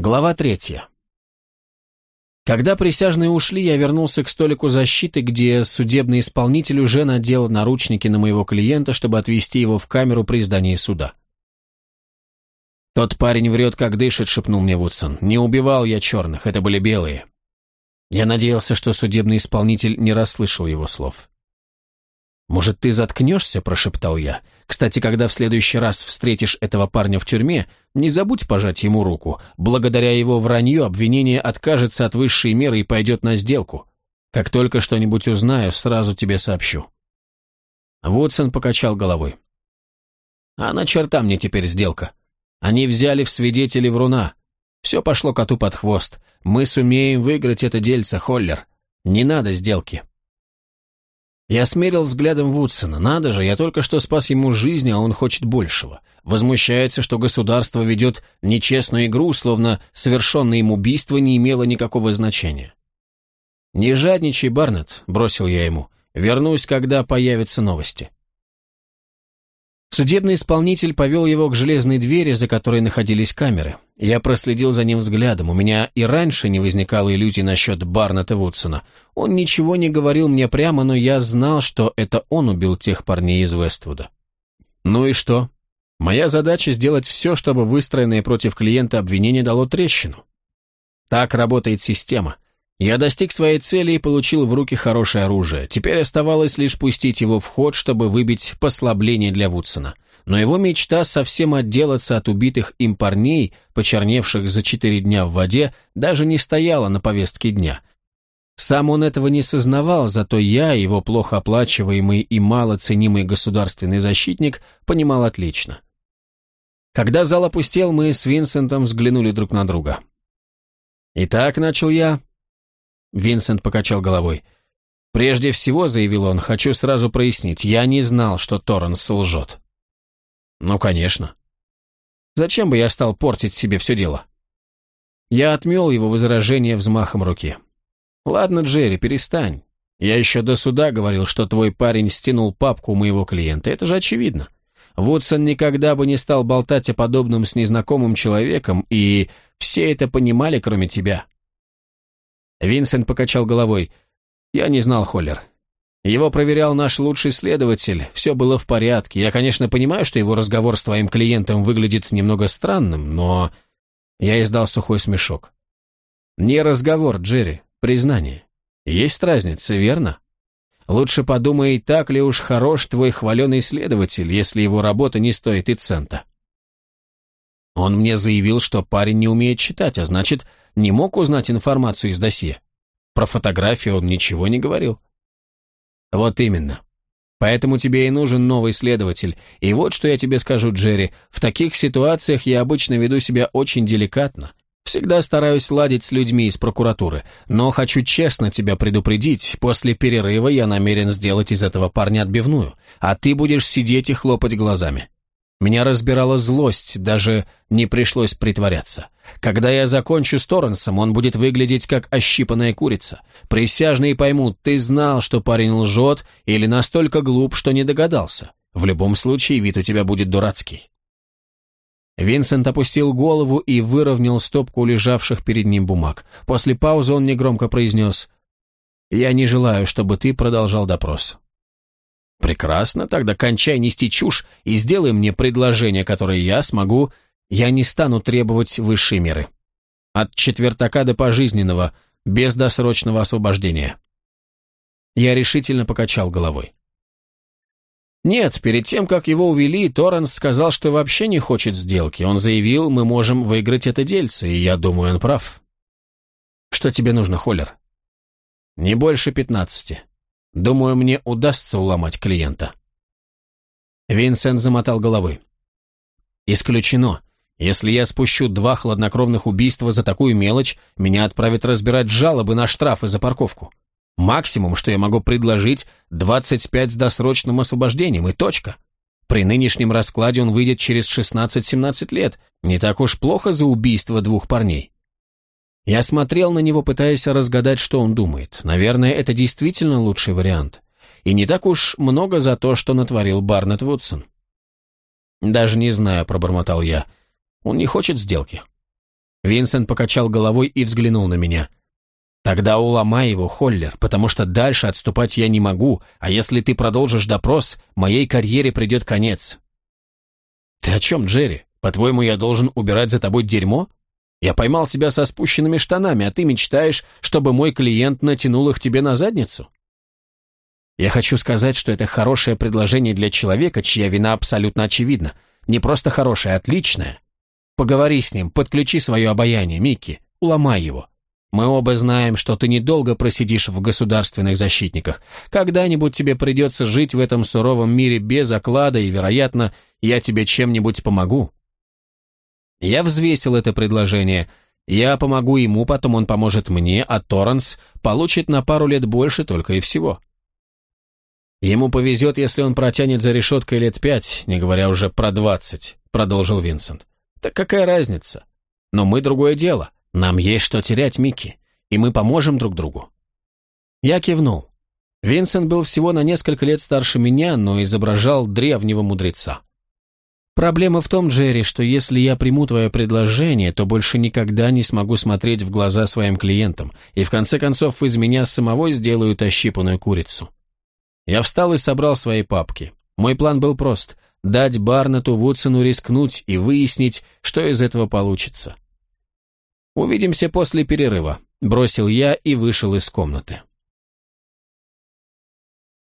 Глава третья. Когда присяжные ушли, я вернулся к столику защиты, где судебный исполнитель уже надел наручники на моего клиента, чтобы отвезти его в камеру при здании суда. «Тот парень врет, как дышит», — шепнул мне Вудсон. «Не убивал я черных, это были белые». Я надеялся, что судебный исполнитель не расслышал его слов. «Может, ты заткнешься?» – прошептал я. «Кстати, когда в следующий раз встретишь этого парня в тюрьме, не забудь пожать ему руку. Благодаря его вранью обвинение откажется от высшей меры и пойдет на сделку. Как только что-нибудь узнаю, сразу тебе сообщу». Вудсон покачал головой. «А на черта мне теперь сделка? Они взяли в свидетели вруна. Все пошло коту под хвост. Мы сумеем выиграть это дельце, Холлер. Не надо сделки». Я смерил взглядом Вудсона. Надо же, я только что спас ему жизнь, а он хочет большего. Возмущается, что государство ведет нечестную игру, словно совершенное им убийство не имело никакого значения. «Не жадничай, Барнетт», — бросил я ему. «Вернусь, когда появятся новости». Судебный исполнитель повел его к железной двери, за которой находились камеры. Я проследил за ним взглядом. У меня и раньше не возникало иллюзий насчет Барната Вудсона. Он ничего не говорил мне прямо, но я знал, что это он убил тех парней из Вествуда. Ну и что? Моя задача сделать все, чтобы выстроенное против клиента обвинение дало трещину. Так работает система. Я достиг своей цели и получил в руки хорошее оружие. Теперь оставалось лишь пустить его в ход, чтобы выбить послабление для Вудсона. Но его мечта совсем отделаться от убитых им парней, почерневших за четыре дня в воде, даже не стояла на повестке дня. Сам он этого не сознавал, зато я, его плохо оплачиваемый и мало ценимый государственный защитник, понимал отлично. Когда зал опустел, мы с Винсентом взглянули друг на друга. «Итак», — начал я, Винсент покачал головой. «Прежде всего, — заявил он, — хочу сразу прояснить, я не знал, что Торренс лжет». «Ну, конечно. Зачем бы я стал портить себе все дело?» Я отмел его возражение взмахом руки. «Ладно, Джерри, перестань. Я еще до суда говорил, что твой парень стянул папку у моего клиента. Это же очевидно. Вудсон никогда бы не стал болтать о подобном с незнакомым человеком, и все это понимали, кроме тебя. Винсент покачал головой. «Я не знал, Холлер. Его проверял наш лучший следователь, все было в порядке. Я, конечно, понимаю, что его разговор с твоим клиентом выглядит немного странным, но...» Я издал сухой смешок. «Не разговор, Джерри, признание. Есть разница, верно? Лучше подумай, так ли уж хорош твой хваленый следователь, если его работа не стоит и цента». Он мне заявил, что парень не умеет читать, а значит, не мог узнать информацию из досье. Про фотографию он ничего не говорил. Вот именно. Поэтому тебе и нужен новый следователь. И вот что я тебе скажу, Джерри. В таких ситуациях я обычно веду себя очень деликатно. Всегда стараюсь ладить с людьми из прокуратуры. Но хочу честно тебя предупредить, после перерыва я намерен сделать из этого парня отбивную, а ты будешь сидеть и хлопать глазами. Меня разбирала злость, даже не пришлось притворяться. Когда я закончу с Торренсом, он будет выглядеть как ощипанная курица. Присяжные поймут, ты знал, что парень лжет, или настолько глуп, что не догадался. В любом случае, вид у тебя будет дурацкий. Винсент опустил голову и выровнял стопку лежавших перед ним бумаг. После паузы он негромко произнес «Я не желаю, чтобы ты продолжал допрос». Прекрасно, тогда кончай нести чушь и сделай мне предложение, которое я смогу... Я не стану требовать высшей меры. От четвертака до пожизненного, без досрочного освобождения. Я решительно покачал головой. Нет, перед тем, как его увели, Торренс сказал, что вообще не хочет сделки. Он заявил, мы можем выиграть это дельце, и я думаю, он прав. Что тебе нужно, Холлер? Не больше пятнадцати. Думаю, мне удастся уломать клиента». Винсент замотал головой. «Исключено. Если я спущу два хладнокровных убийства за такую мелочь, меня отправят разбирать жалобы на штрафы за парковку. Максимум, что я могу предложить, 25 с досрочным освобождением, и точка. При нынешнем раскладе он выйдет через 16-17 лет. Не так уж плохо за убийство двух парней. Я смотрел на него, пытаясь разгадать, что он думает. Наверное, это действительно лучший вариант. И не так уж много за то, что натворил Барнетт Вудсон. «Даже не знаю», — пробормотал я. «Он не хочет сделки». Винсент покачал головой и взглянул на меня. «Тогда уломай его, Холлер, потому что дальше отступать я не могу, а если ты продолжишь допрос, моей карьере придет конец». «Ты о чем, Джерри? По-твоему, я должен убирать за тобой дерьмо? Я поймал тебя со спущенными штанами, а ты мечтаешь, чтобы мой клиент натянул их тебе на задницу?» Я хочу сказать, что это хорошее предложение для человека, чья вина абсолютно очевидна. Не просто хорошее, а отличное. Поговори с ним, подключи свое обаяние, Микки, уломай его. Мы оба знаем, что ты недолго просидишь в государственных защитниках. Когда-нибудь тебе придется жить в этом суровом мире без оклада, и, вероятно, я тебе чем-нибудь помогу. Я взвесил это предложение. Я помогу ему, потом он поможет мне, а Торренс получит на пару лет больше только и всего. Ему повезет, если он протянет за решеткой лет пять, не говоря уже про двадцать, продолжил Винсент. Так какая разница? Но мы другое дело. Нам есть что терять, Микки, и мы поможем друг другу. Я кивнул. Винсент был всего на несколько лет старше меня, но изображал древнего мудреца. Проблема в том, Джерри, что если я приму твое предложение, то больше никогда не смогу смотреть в глаза своим клиентам, и в конце концов из меня самого сделают ощипанную курицу. Я встал и собрал свои папки. Мой план был прост – дать Барнету Вудсону рискнуть и выяснить, что из этого получится. «Увидимся после перерыва», – бросил я и вышел из комнаты.